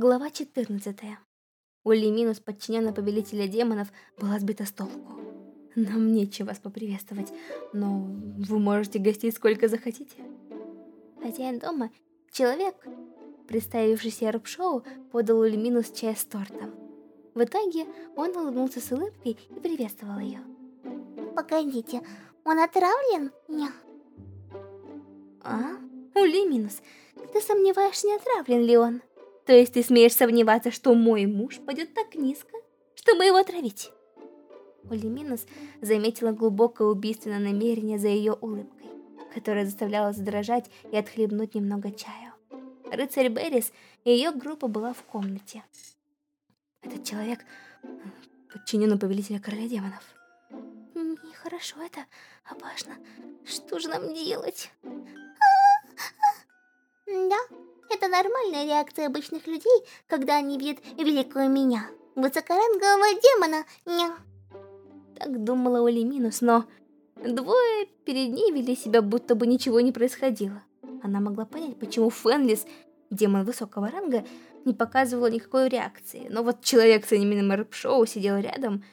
Глава 14. Ули Минус, подчиненная повелителя демонов, была сбита с толку. Нам нечего вас поприветствовать, но вы можете гостить сколько захотите. Хозяин дома, человек, представившийся Рубшоу, подал Ули Минус чай с тортом. В итоге он улыбнулся с улыбкой и приветствовал ее. Погодите, он отравлен? Нет. А? Ули Минус, ты сомневаешься, не отравлен ли он? То есть ты смеешь сомневаться, что мой муж пойдет так низко, чтобы его отравить? Улиминус заметила глубокое убийственное намерение за ее улыбкой, которая заставляла задрожать и отхлебнуть немного чаю. Рыцарь Беррис и ее группа была в комнате. Этот человек подчинен повелителя короля демонов. Нехорошо это, опасно. Что же нам делать? Да, это нормальная реакция обычных людей, когда они видят великую меня, высокорангового демона. Ня. Так думала Оли Минус, но двое перед ней вели себя, будто бы ничего не происходило. Она могла понять, почему Фенлис, демон высокого ранга, не показывала никакой реакции, но вот человек с анименным рэп-шоу сидел рядом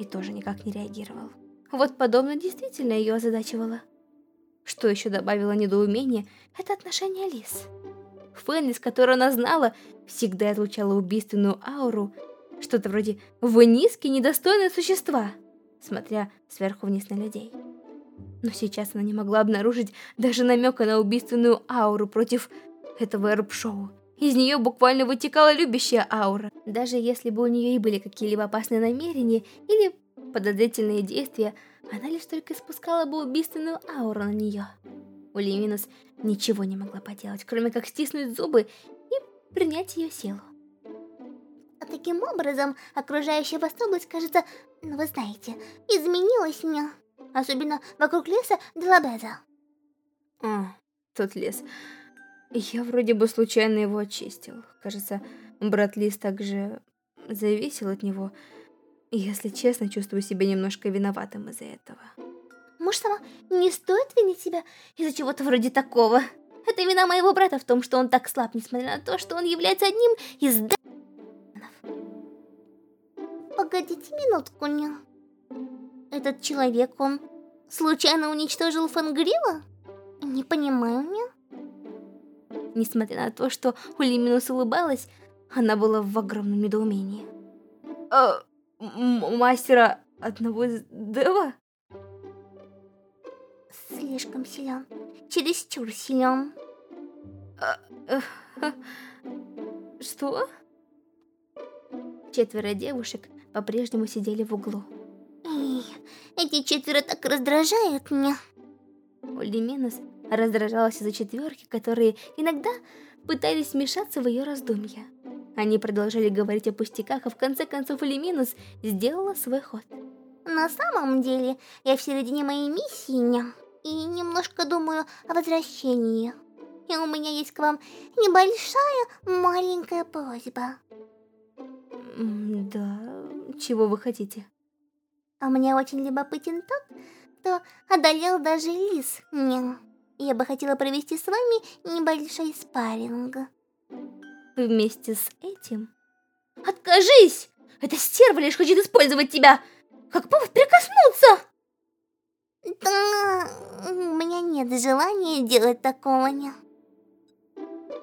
и тоже никак не реагировал. Вот подобное действительно ее озадачивало. Что еще добавило недоумение, это отношение Лис. Фенлис, которую она знала, всегда излучала убийственную ауру, что-то вроде «Вы низкие, недостойные существа», смотря сверху вниз на людей. Но сейчас она не могла обнаружить даже намека на убийственную ауру против этого эрп-шоу. Из нее буквально вытекала любящая аура. Даже если бы у нее и были какие-либо опасные намерения или подозрительные действия, она лишь только спускала бы убийственную ауру на нее. Ули Минус ничего не могла поделать, кроме как стиснуть зубы и принять ее силу. А таким образом, окружающая вас область, кажется, ну вы знаете, изменилась мне. Особенно вокруг леса Делабеза. А, тот лес. Я вроде бы случайно его очистил. Кажется, брат Лис также зависел от него. Если честно, чувствую себя немножко виноватым из-за этого. Может, сама не стоит винить себя из-за чего-то вроде такого? Это вина моего брата в том, что он так слаб, несмотря на то, что он является одним из Погодите минутку, не. Этот человек, он случайно уничтожил Фангрила? Не понимаю, не. Несмотря на то, что Улиминус улыбалась, она была в огромном недоумении. А, мастера одного из Дева? Слишком силен. Чересчур силен. А, э, что? Четверо девушек по-прежнему сидели в углу. Эй, эти четверо так раздражают меня. Ульдиминус раздражалась из-за четверки, которые иногда пытались вмешаться в ее раздумья. Они продолжали говорить о пустяках, а в конце концов Улиминус сделала свой ход. На самом деле, я в середине моей миссии и немножко думаю о возвращении. И у меня есть к вам небольшая маленькая просьба. Да, чего вы хотите? А мне очень любопытен тот, кто одолел даже лис. Не. Я бы хотела провести с вами небольшой спарринг. Вместе с этим? Откажись! Эта стерва лишь хочет использовать тебя! Как повод прикоснуться! Да, у меня нет желания делать такого, не.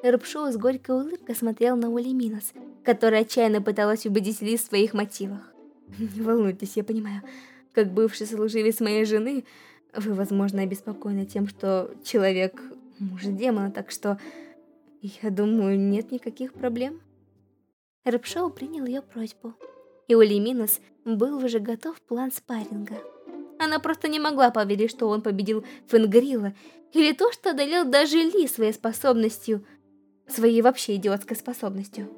Рыбшоу с горькой улыбкой смотрел на Ули Минус, которая отчаянно пыталась убедить Ли в своих мотивах. Не волнуйтесь, я понимаю, как бывший служивец моей жены, вы, возможно, обеспокоены тем, что человек муж демона, так что, я думаю, нет никаких проблем. Рыбшоу принял ее просьбу, и Ули Минус был уже готов план спарринга. Она просто не могла поверить, что он победил Фенгрила, или то, что одолел даже Ли своей способностью своей вообще идиотской способностью.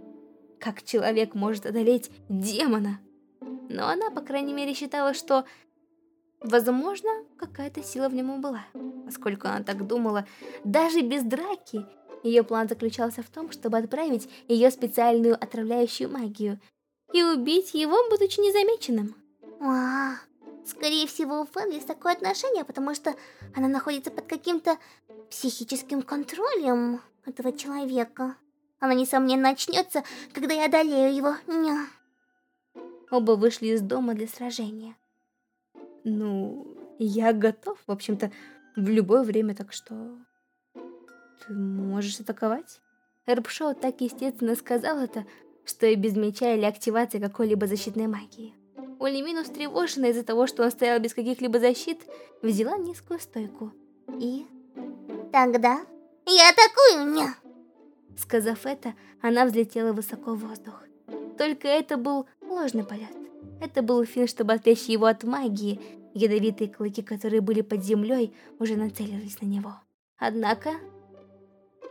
Как человек может одолеть демона? Но она, по крайней мере, считала, что, возможно, какая-то сила в нем была. Поскольку она так думала, даже без драки, ее план заключался в том, чтобы отправить ее специальную отравляющую магию и убить его, будучи незамеченным. Вау. Скорее всего, у Фэн такое отношение, потому что она находится под каким-то психическим контролем этого человека. Она, несомненно, начнется, когда я одолею его. Ня. Оба вышли из дома для сражения. Ну, я готов, в общем-то, в любое время, так что... Ты можешь атаковать? Эрбшоу так естественно сказал это, что и без меча или активации какой-либо защитной магии. Улимин, встревоженная из-за того, что он стоял без каких-либо защит, взяла низкую стойку. И... Тогда я атакую меня! Сказав это, она взлетела высоко в воздух. Только это был ложный полет. Это был фин, чтобы отвлечь его от магии. Ядовитые клыки, которые были под землей, уже нацелились на него. Однако...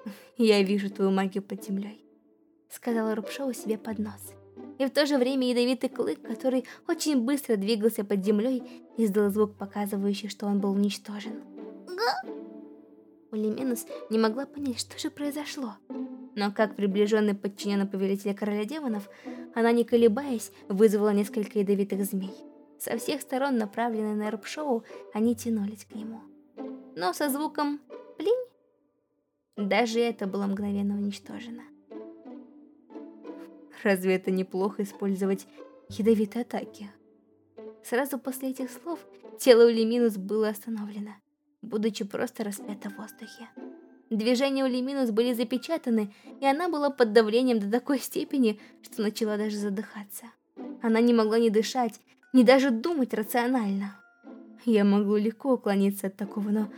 «Я вижу твою магию под землей», — сказала Рубшоу себе под нос. И в то же время ядовитый клык, который очень быстро двигался под землей, издал звук, показывающий, что он был уничтожен. Улименус не могла понять, что же произошло. Но как приближенный подчиненный повелителя короля демонов, она, не колебаясь, вызвала несколько ядовитых змей. Со всех сторон, направленные на Эрбшоу, они тянулись к нему. Но со звуком «плинь» даже это было мгновенно уничтожено. Разве это неплохо использовать ядовитые атаки? Сразу после этих слов тело Улиминус было остановлено, будучи просто распято в воздухе. Движения Улиминус были запечатаны, и она была под давлением до такой степени, что начала даже задыхаться. Она не могла ни дышать, ни даже думать рационально. Я могу легко уклониться от такого, но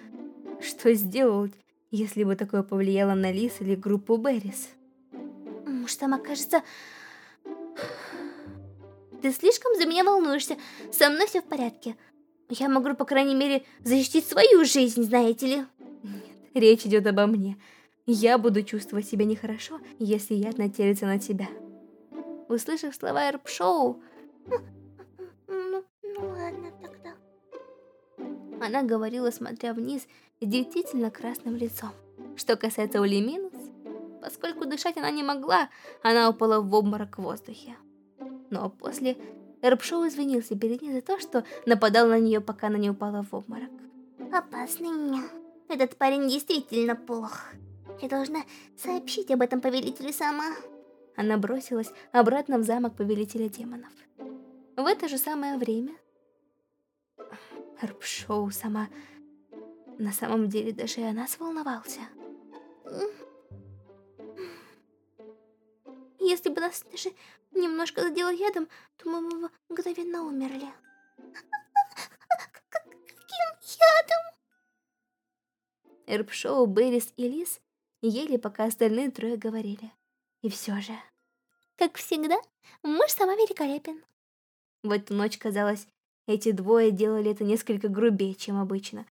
что сделать, если бы такое повлияло на Лис или группу Беррис? Может, сама кажется, ты слишком за меня волнуешься. Со мной все в порядке. Я могу, по крайней мере, защитить свою жизнь, знаете ли. Нет, речь идет обо мне. Я буду чувствовать себя нехорошо, если яд нателится на тебя. Услышав слова Эрпшоу... Ну, ну, ладно тогда. Она говорила, смотря вниз, действительно красным лицом. Что касается Улиминус, поскольку дышать она не могла, она упала в обморок в воздухе но после Эрбшоу извинился перед ней за то, что нападал на нее, пока она не упала в обморок. Опасный меня. Этот парень действительно плох. Я должна сообщить об этом повелителю сама. Она бросилась обратно в замок повелителя демонов. В это же самое время Эрбшоу сама... На самом деле даже и она сволновался. Если бы нас даже немножко задела ядом, то мы бы мгновенно умерли. Каким ядом? Эрпшоу, Беррис и Лис ели, пока остальные трое говорили. И все же... Как всегда, муж сама великолепен. В эту ночь, казалось, эти двое делали это несколько грубее, чем обычно.